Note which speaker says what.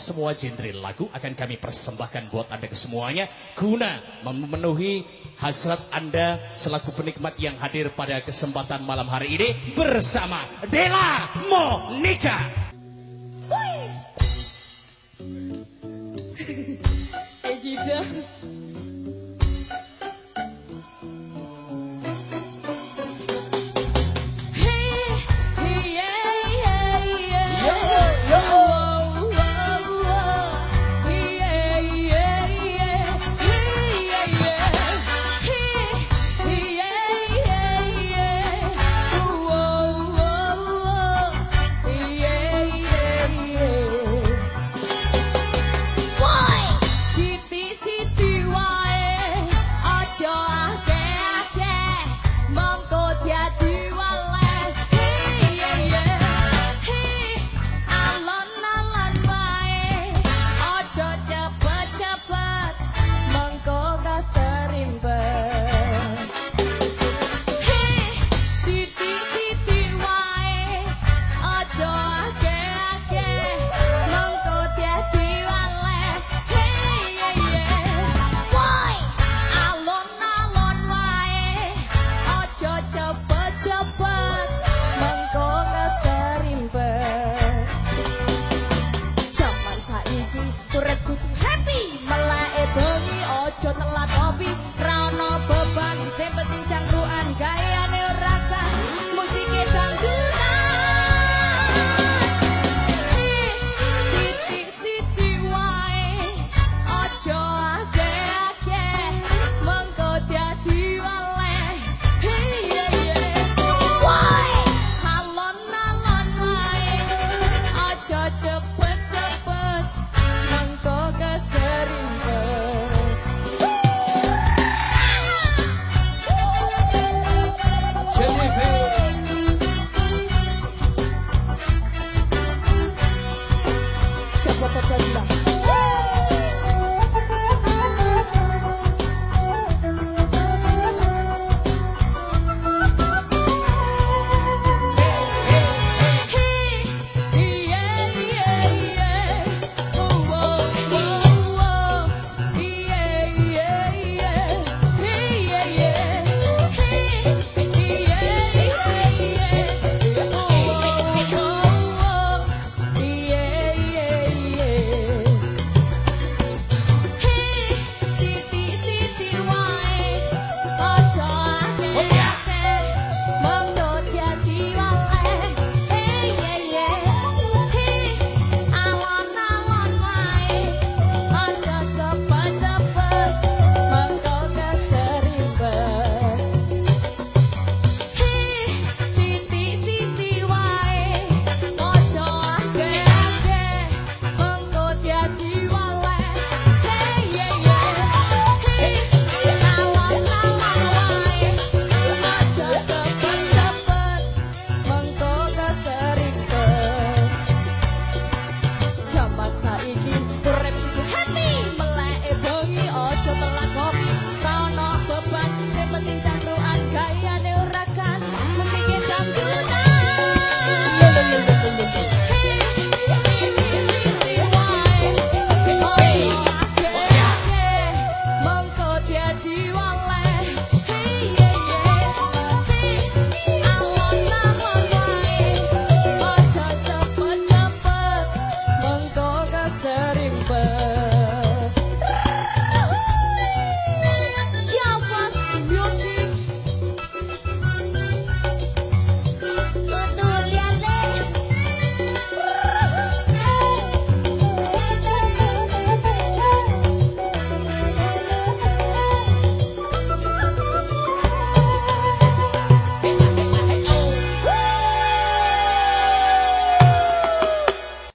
Speaker 1: semua genre lagu akan kami persembahkan buat Anda kesemuanya guna memenuhi hasrat Anda selaku penikmat yang hadir pada kesempatan malam hari ini bersama Dela Monica.
Speaker 2: Ejida.
Speaker 3: be